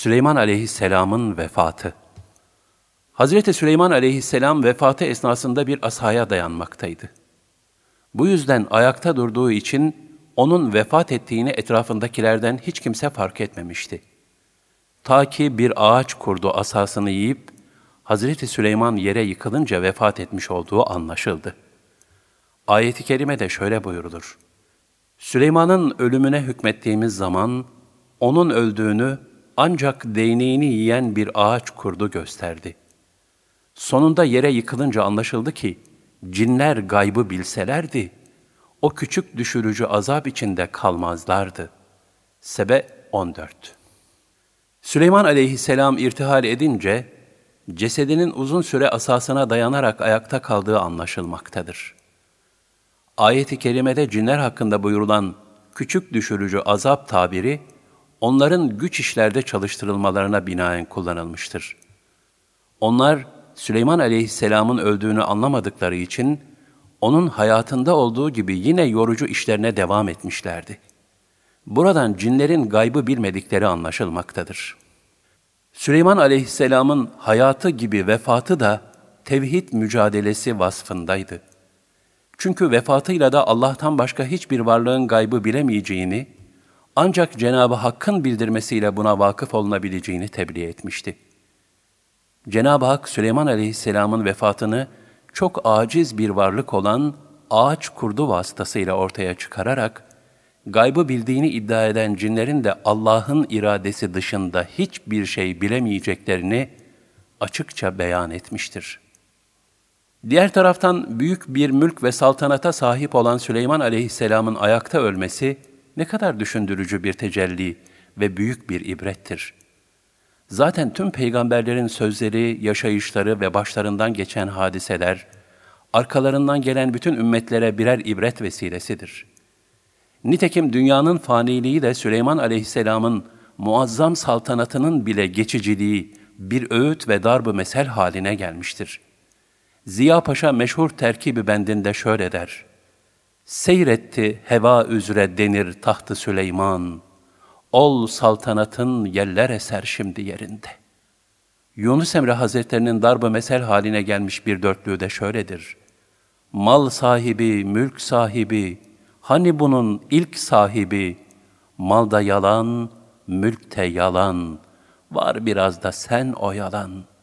Süleyman aleyhisselamın vefatı Hazreti Süleyman aleyhisselam vefatı esnasında bir asaya dayanmaktaydı. Bu yüzden ayakta durduğu için onun vefat ettiğini etrafındakilerden hiç kimse fark etmemişti. Ta ki bir ağaç kurdu asasını yiyip, Hazreti Süleyman yere yıkılınca vefat etmiş olduğu anlaşıldı. Ayet-i Kerime de şöyle buyurulur. Süleyman'ın ölümüne hükmettiğimiz zaman, onun öldüğünü ancak değneğini yiyen bir ağaç kurdu gösterdi. Sonunda yere yıkılınca anlaşıldı ki, cinler gaybı bilselerdi, o küçük düşürücü azap içinde kalmazlardı. Sebe 14 Süleyman aleyhisselam irtihal edince, cesedinin uzun süre asasına dayanarak ayakta kaldığı anlaşılmaktadır. Ayet-i kerimede cinler hakkında buyurulan küçük düşürücü azap tabiri, onların güç işlerde çalıştırılmalarına binaen kullanılmıştır. Onlar, Süleyman aleyhisselamın öldüğünü anlamadıkları için, onun hayatında olduğu gibi yine yorucu işlerine devam etmişlerdi. Buradan cinlerin gaybı bilmedikleri anlaşılmaktadır. Süleyman aleyhisselamın hayatı gibi vefatı da tevhid mücadelesi vasfındaydı. Çünkü vefatıyla da Allah'tan başka hiçbir varlığın gaybı bilemeyeceğini, ancak Cenab-ı Hakk'ın bildirmesiyle buna vakıf olunabileceğini tebliğ etmişti. Cenab-ı Hak Süleyman aleyhisselamın vefatını çok aciz bir varlık olan ağaç kurdu vasıtasıyla ortaya çıkararak, gaybı bildiğini iddia eden cinlerin de Allah'ın iradesi dışında hiçbir şey bilemeyeceklerini açıkça beyan etmiştir. Diğer taraftan büyük bir mülk ve saltanata sahip olan Süleyman aleyhisselamın ayakta ölmesi ne kadar düşündürücü bir tecelli ve büyük bir ibrettir. Zaten tüm peygamberlerin sözleri, yaşayışları ve başlarından geçen hadiseler, arkalarından gelen bütün ümmetlere birer ibret vesilesidir. Nitekim dünyanın faniliği de Süleyman aleyhisselamın muazzam saltanatının bile geçiciliği bir öğüt ve darb mesel haline gelmiştir. Ziya Paşa meşhur terkibi bendinde şöyle der. Seyretti heva üzre denir tahtı Süleyman.'' Ol saltanatın yeller eser şimdi yerinde. Yunus Emre Hazretlerinin darbe mesel haline gelmiş bir dörtlüğü de şöyledir. Mal sahibi, mülk sahibi, hani bunun ilk sahibi, malda yalan, mülkte yalan, var biraz da sen o yalan.''